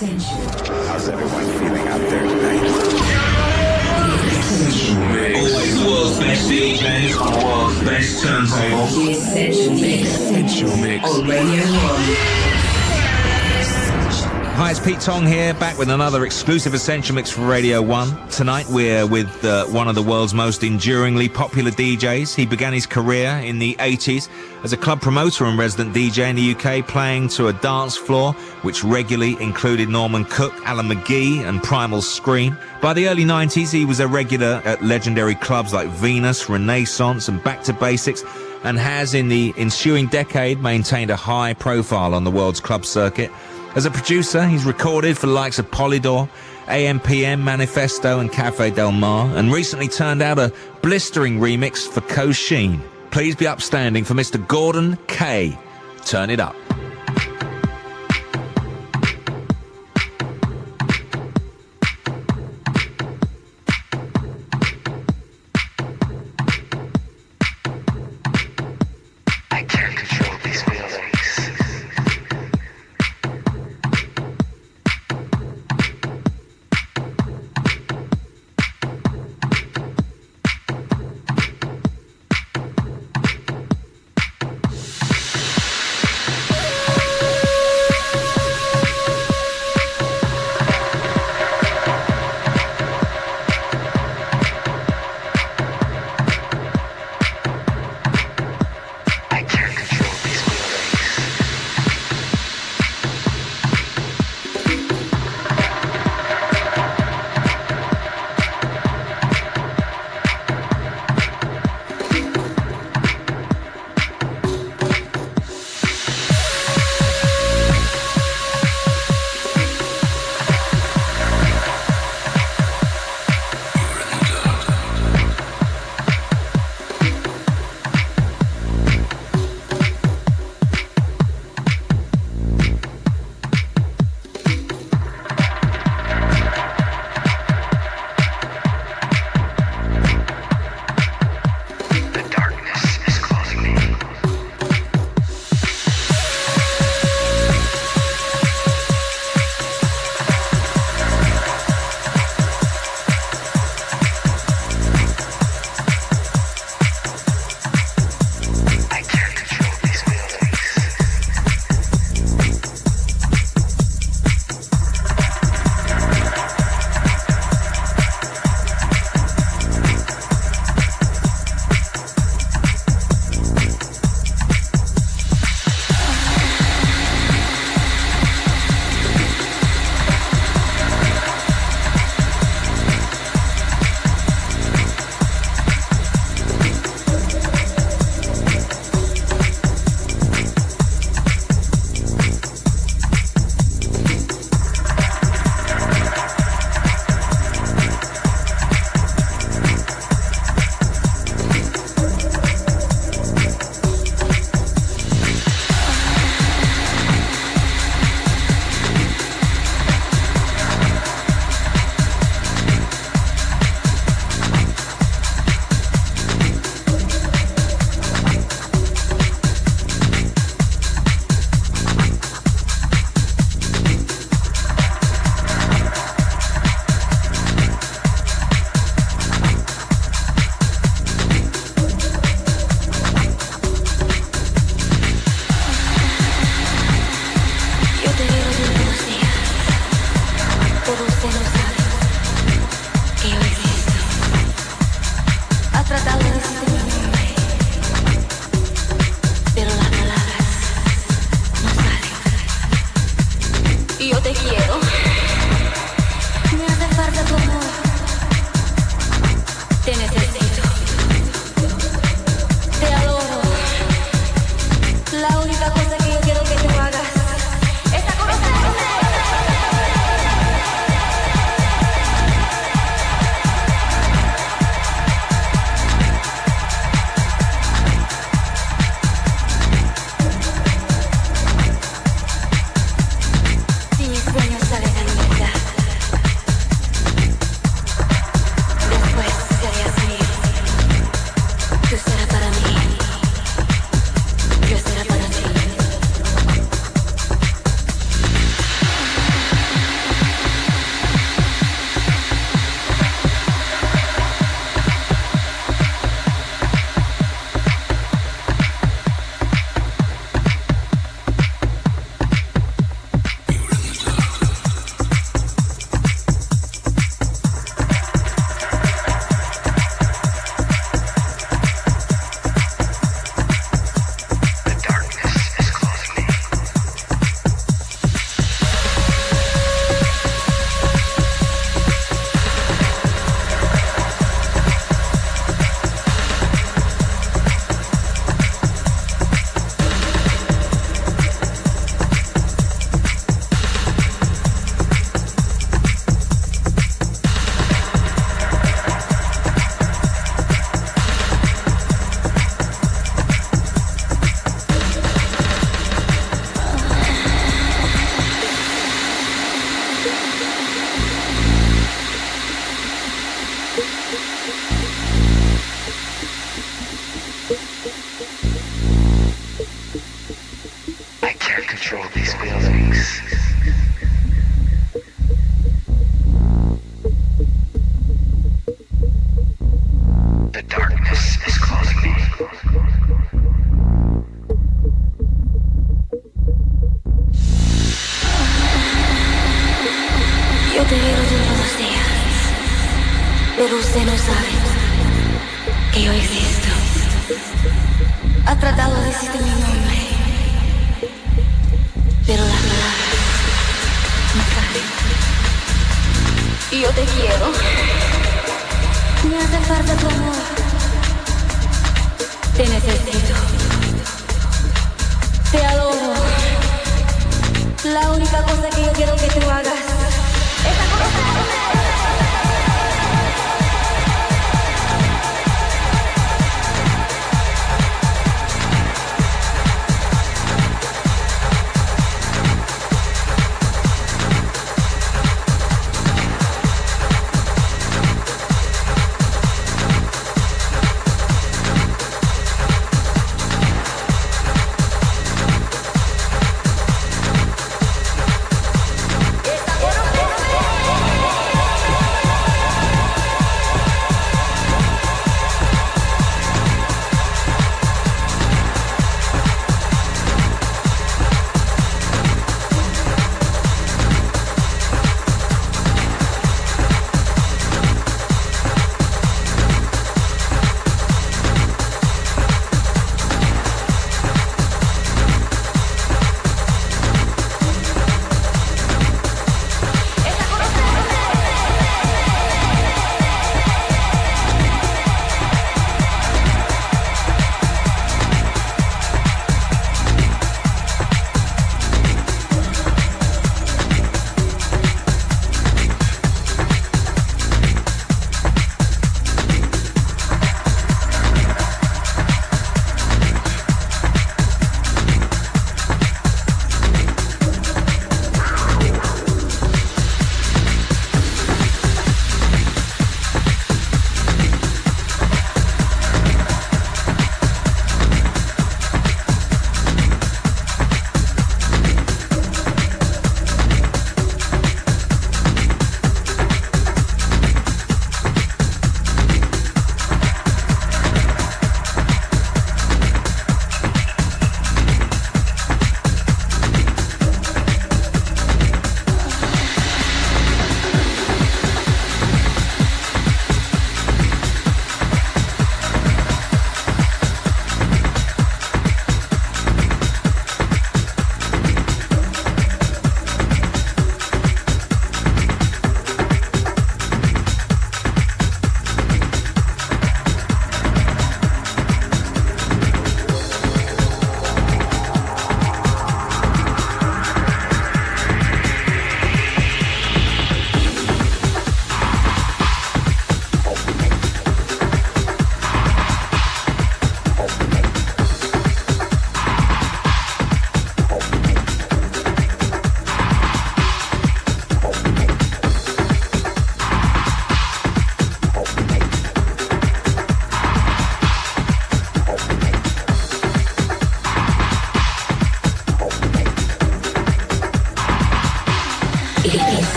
How's everyone feeling out there tonight? Always the world's best DJs on the world's best turntable. The Essential Mix. Essential Mix. On Radio 1. Hi, it's Pete Tong here, back with another exclusive Essential Mix for Radio 1. Tonight we're with uh, one of the world's most enduringly popular DJs. He began his career in the 80s as a club promoter and resident DJ in the UK, playing to a dance floor which regularly included Norman Cook, Alan McGee, and Primal Scream. By the early 90s, he was a regular at legendary clubs like Venus, Renaissance, and Back to Basics and has in the ensuing decade maintained a high profile on the world's club circuit. As a producer, he's recorded for the likes of Polydor, AMPM, Manifesto, and Cafe Del Mar, and recently turned out a blistering remix for Kosheen. Please be upstanding for Mr. Gordon Kaye. Turn it up.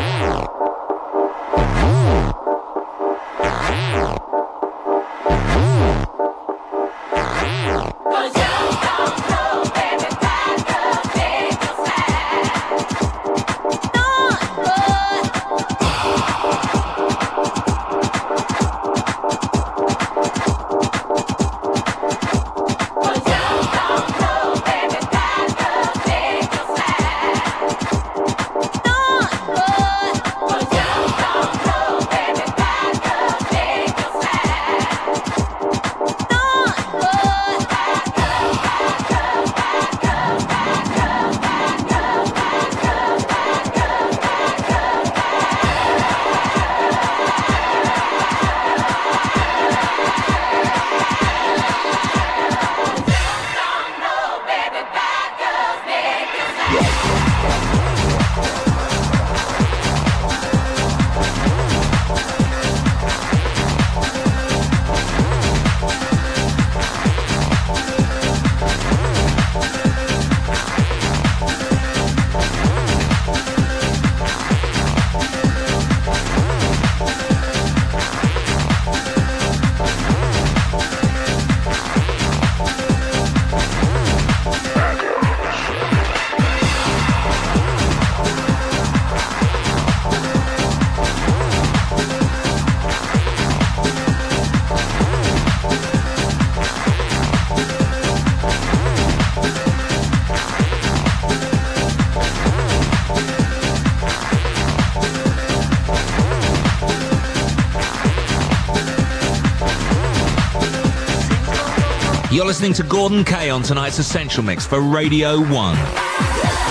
Música You're listening to Gordon Kaye on tonight's Essential Mix for Radio 1.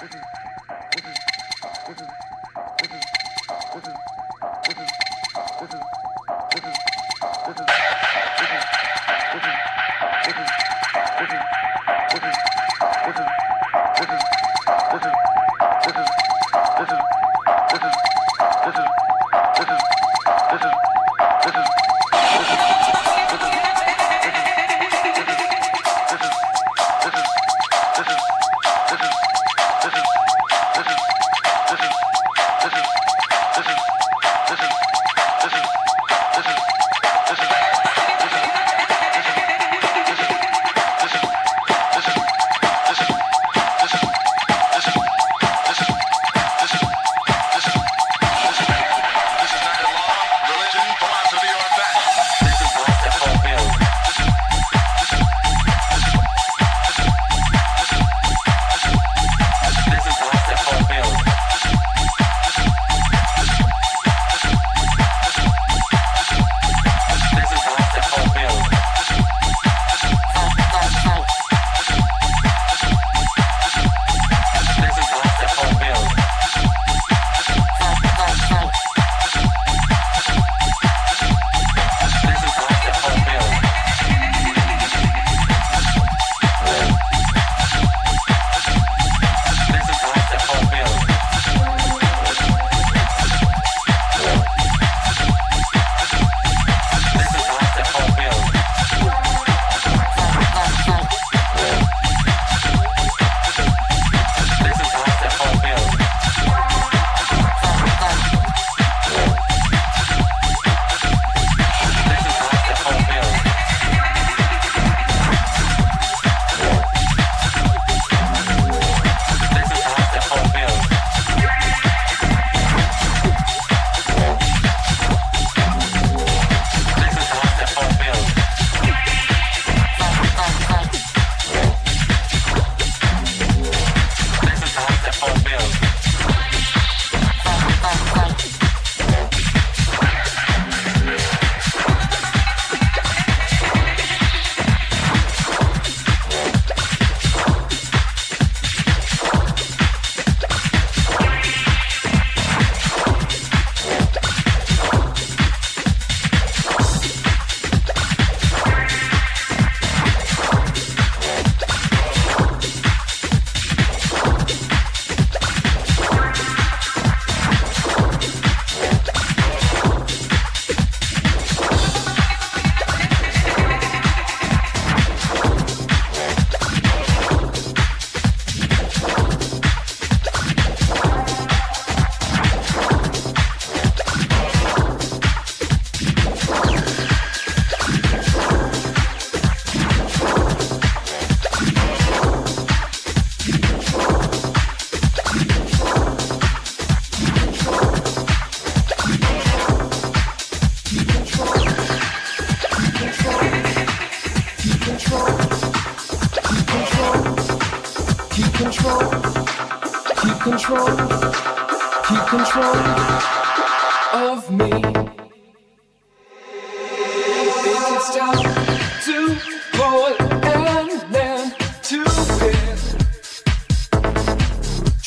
我只我只我只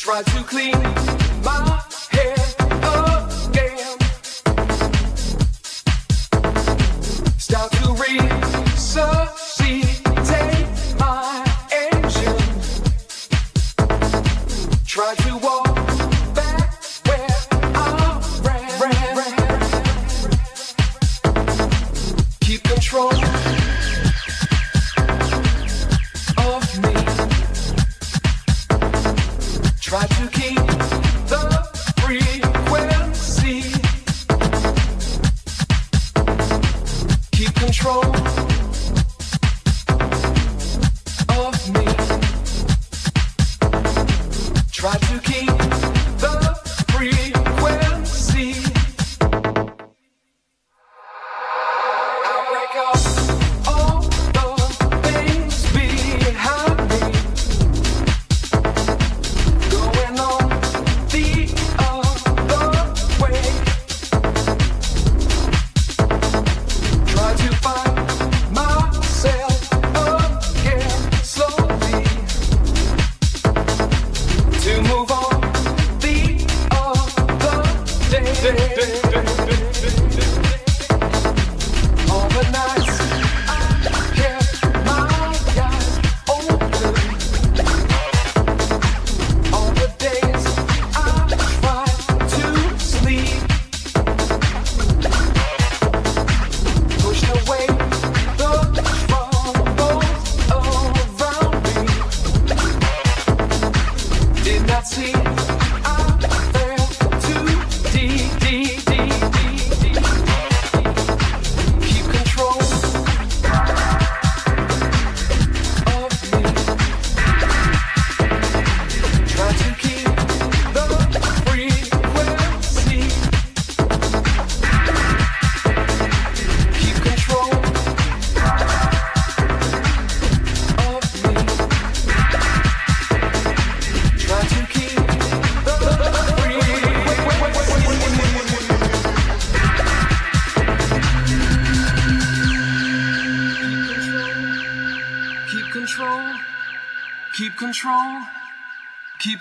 Try to clean my hair again. Start to research.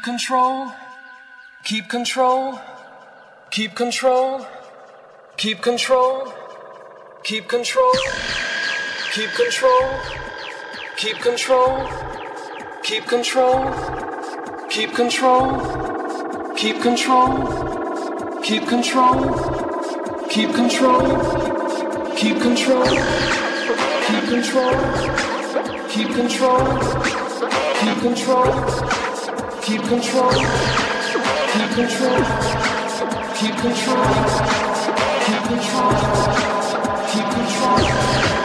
Keep control, keep control, keep control, keep control, keep control, keep control, keep control, keep control, keep control, keep control, keep control, keep control, keep control, keep control, keep control, keep control. Keep control. Keep control. Keep control. Keep control. Keep control.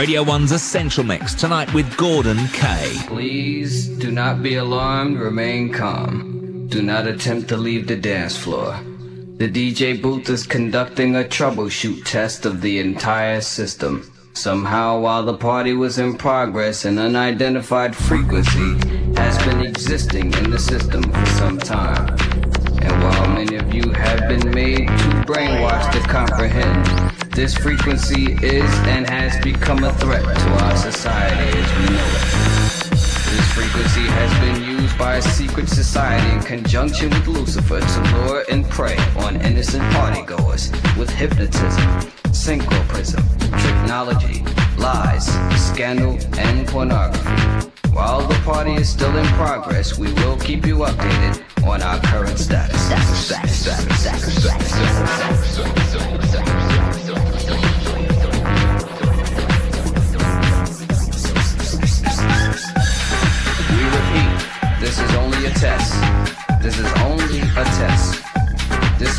Radio 1's Essential Mix, tonight with Gordon Kaye. Please do not be alarmed, remain calm. Do not attempt to leave the dance floor. The DJ booth is conducting a troubleshoot test of the entire system. Somehow, while the party was in progress, an unidentified frequency has been existing in the system for some time. And while many of you have been made too brainwashed to comprehend, this frequency is and has become a threat to our society as we know it. This frequency has been used by a secret society in conjunction with Lucifer to lure and prey on innocent partygoers with hypnotism, synchroprism, technology, lies, scandal, and pornography. While the party is still in progress, we will keep you updated on our current status.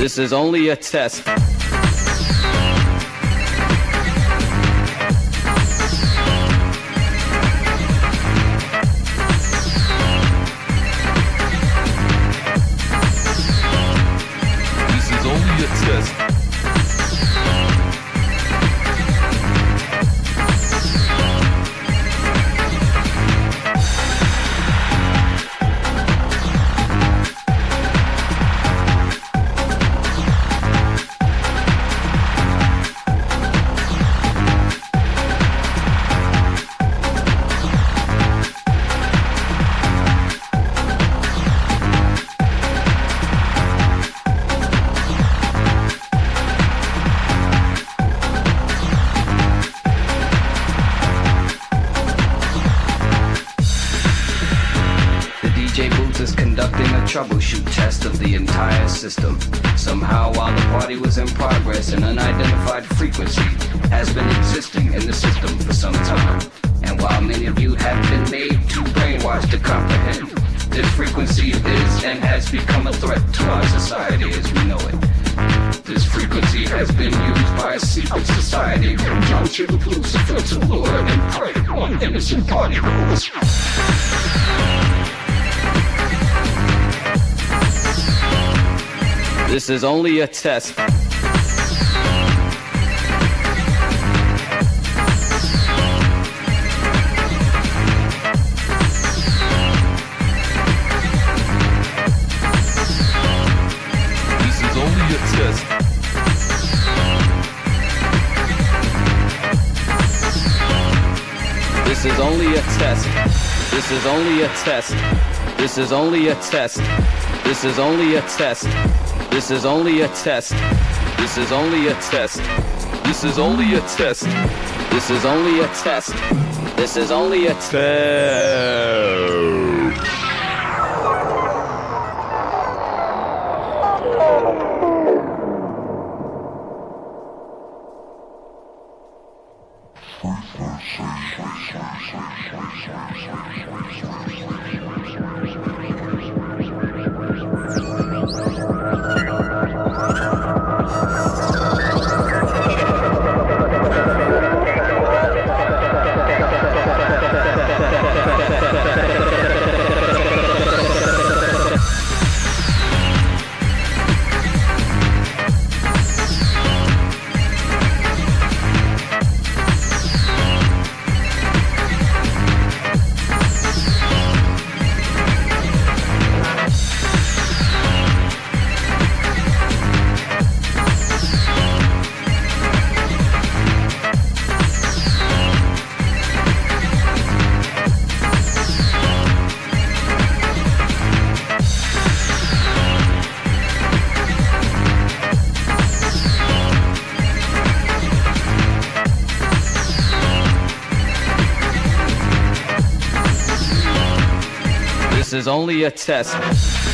This is only a test. A test. This is only a test. This is only a test. This is only a test. This is only a test. This is only a test. This is only a test. This is only a test. This is only a test. This is only a test. Only a test.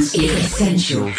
Is essential.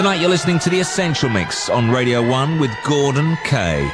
Tonight you're listening to The Essential Mix on Radio 1 with Gordon Kaye.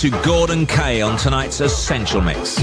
To Gordon Kaye on tonight's Essential Mix.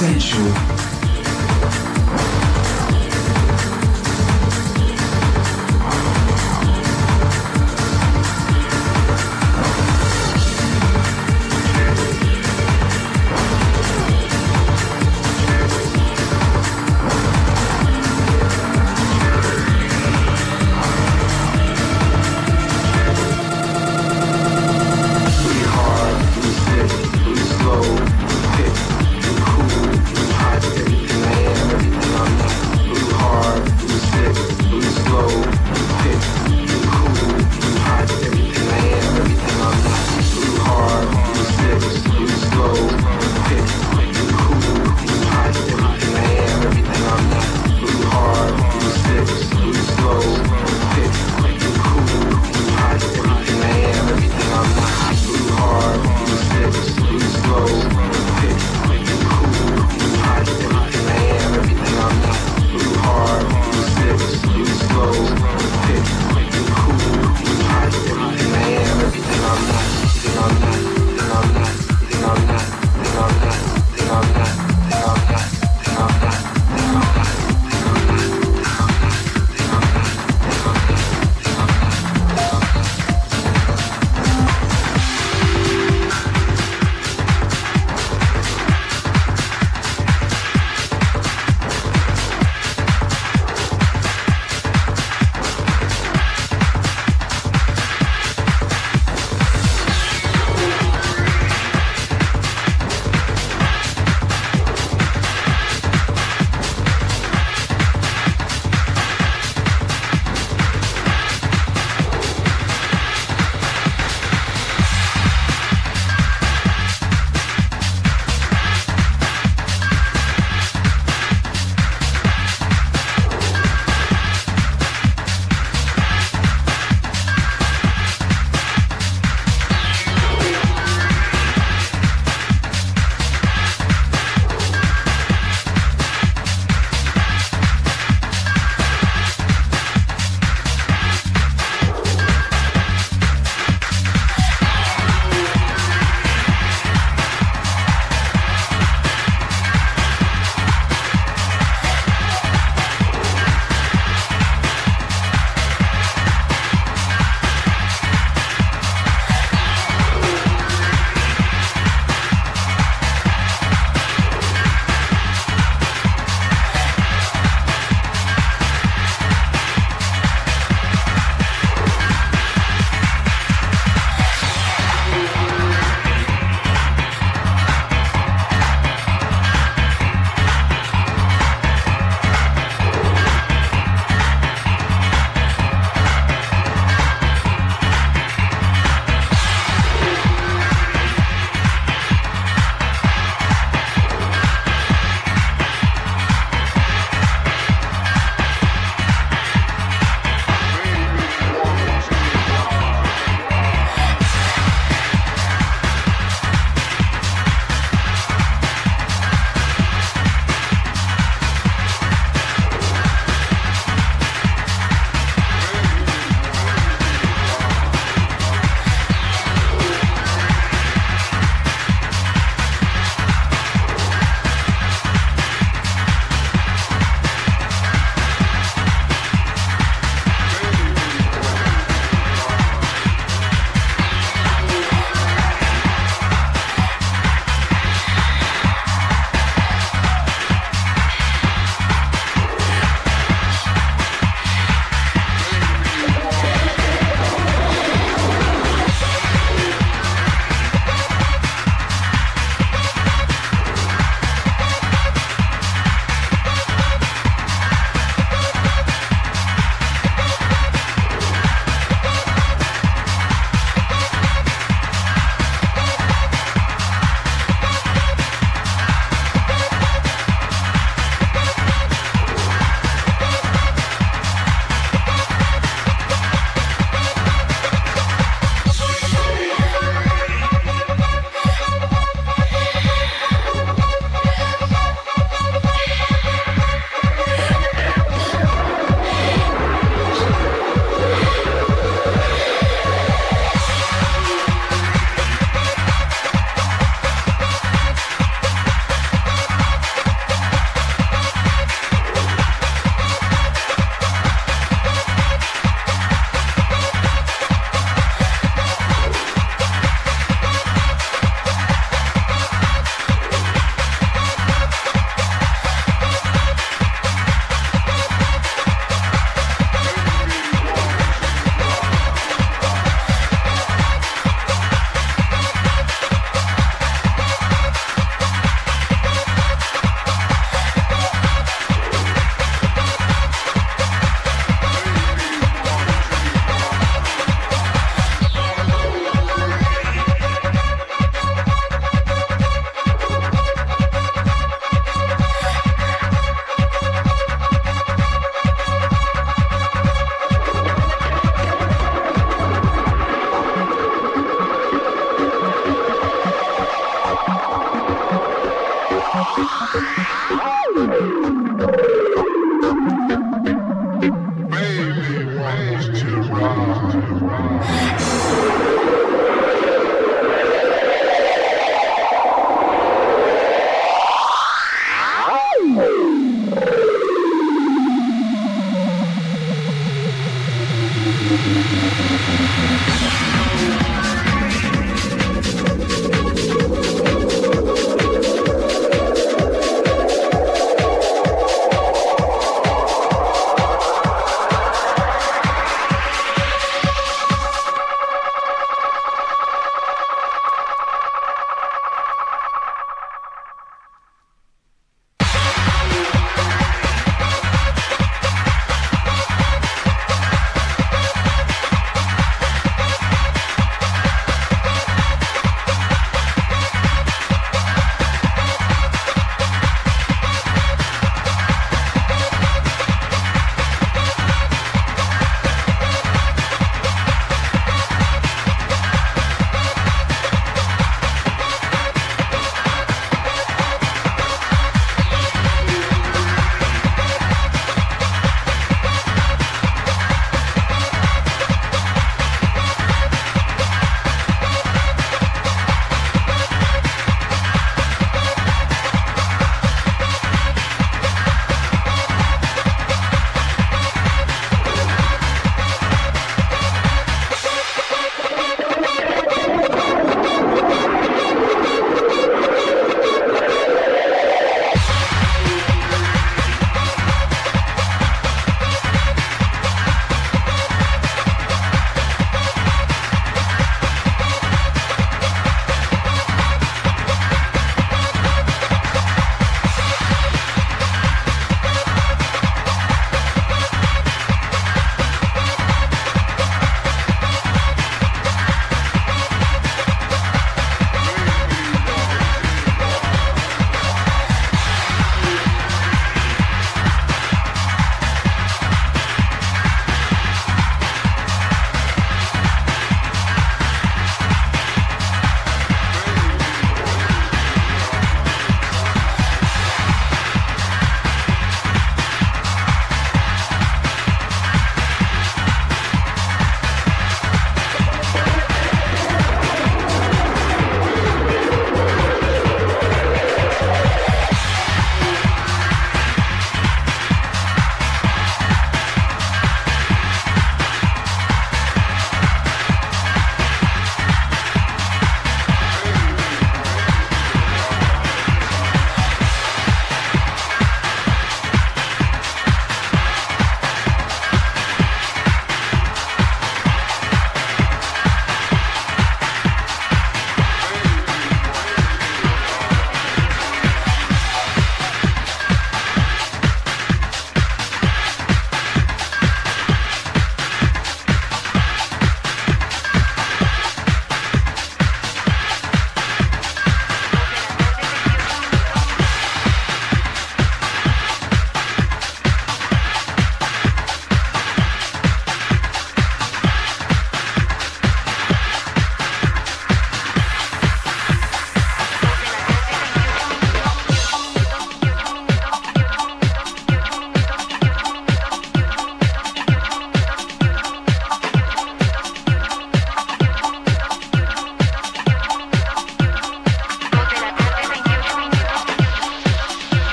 Essential.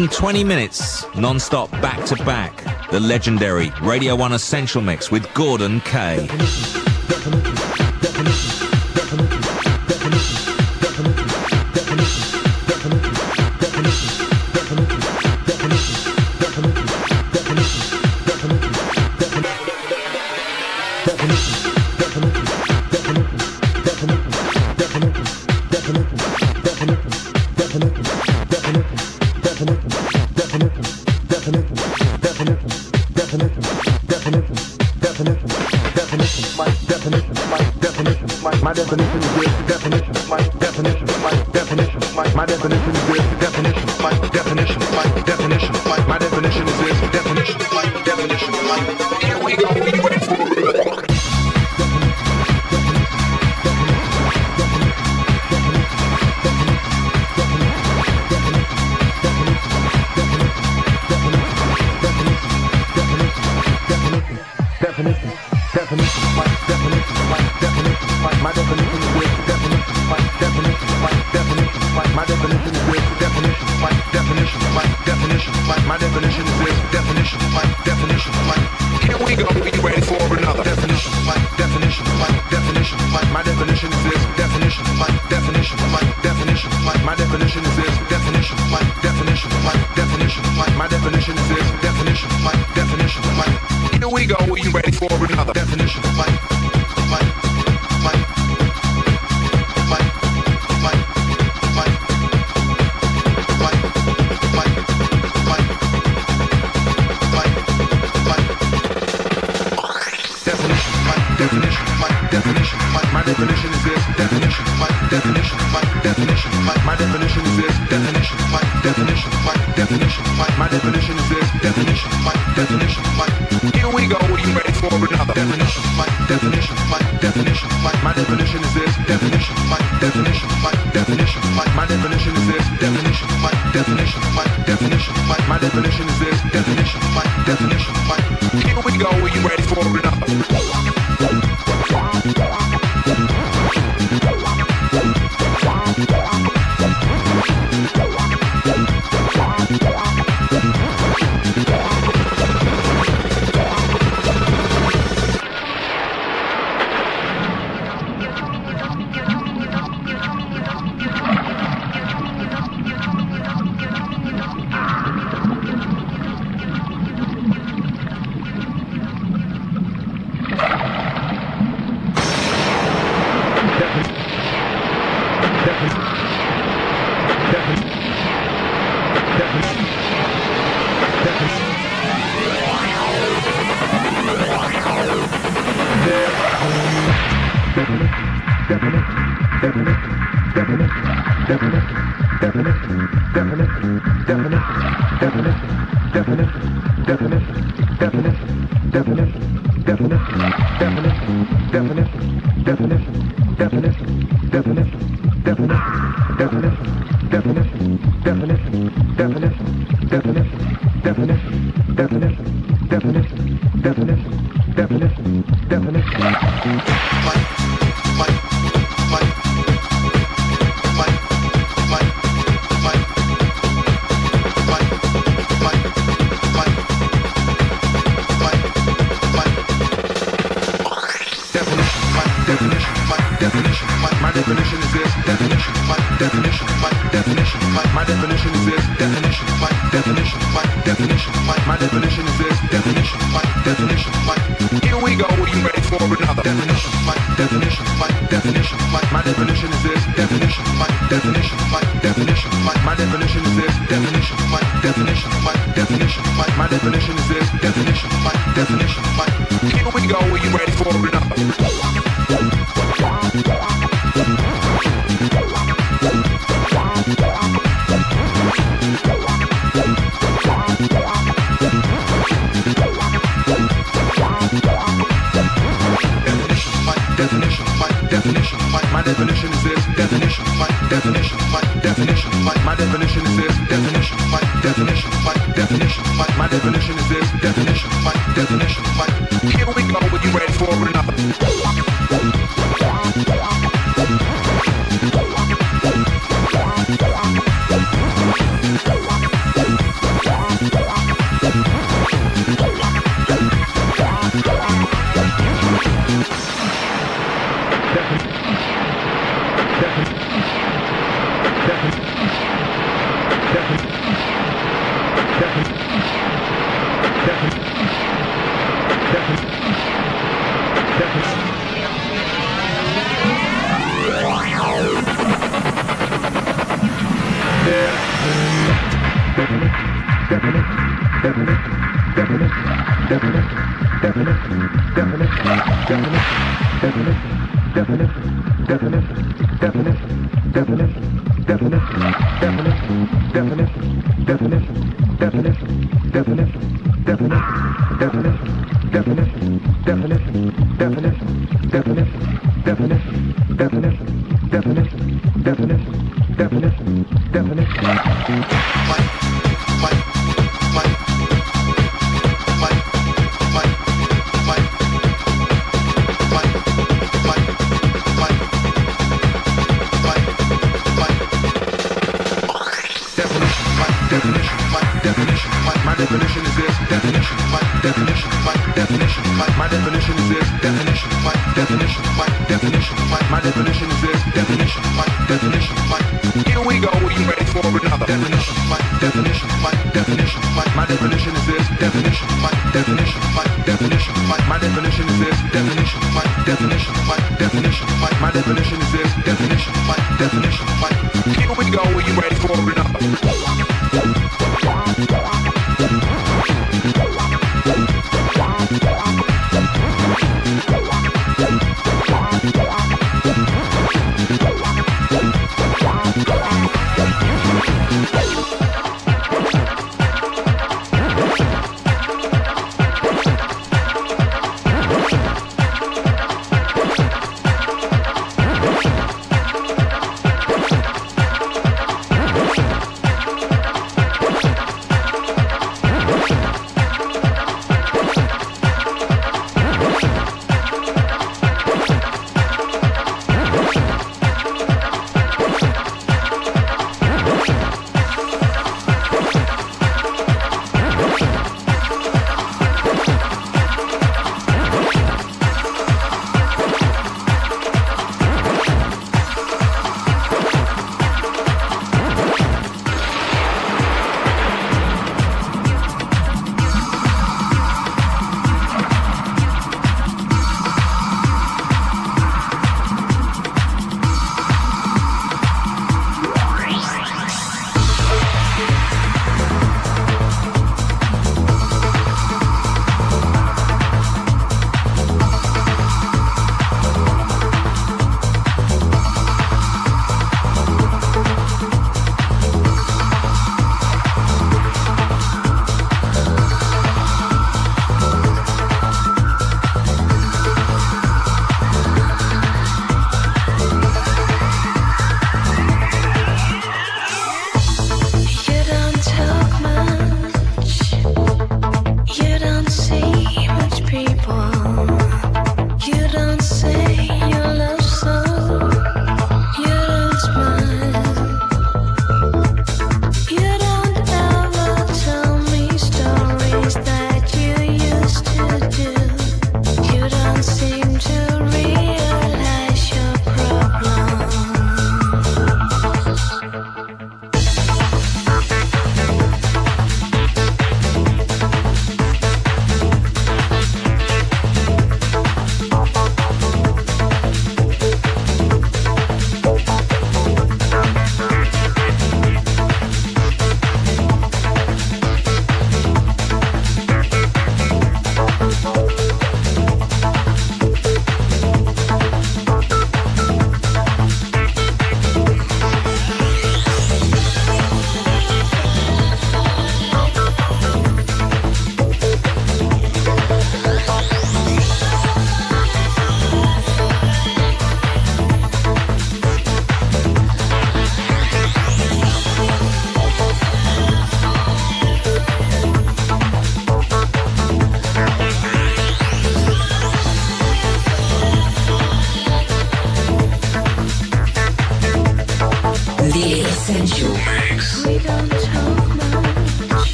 120 minutes non-stop back to back. The legendary Radio 1 Essential Mix with Gordon Kaye. my, my definition this. definition, my definition, my here we go, be ready for another definition, my definition, my definition, my, my definition is this definition, my definition, my definition, my, my definition is this definition, my definition, my definition, my, my definition is this definition, my definition, my here we go, are you ready for another definition?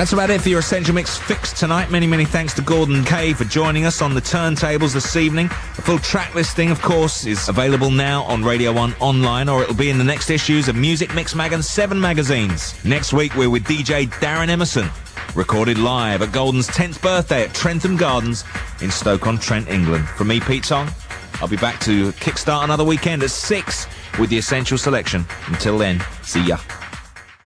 That's about it for your Essential Mix fix tonight. Many, many thanks to Gordon Kaye for joining us on the turntables this evening. The full track listing, of course, is available now on Radio 1 online, or it'll be in the next issues of Muzik Mix Mag and 7 magazines. Next week, we're with DJ Darren Emerson, recorded live at Golden's 10th birthday at Trentham Gardens in Stoke-on-Trent, England. From me, Pete Tong, I'll be back to kickstart another weekend at 6 with the Essential Selection. Until then, see ya.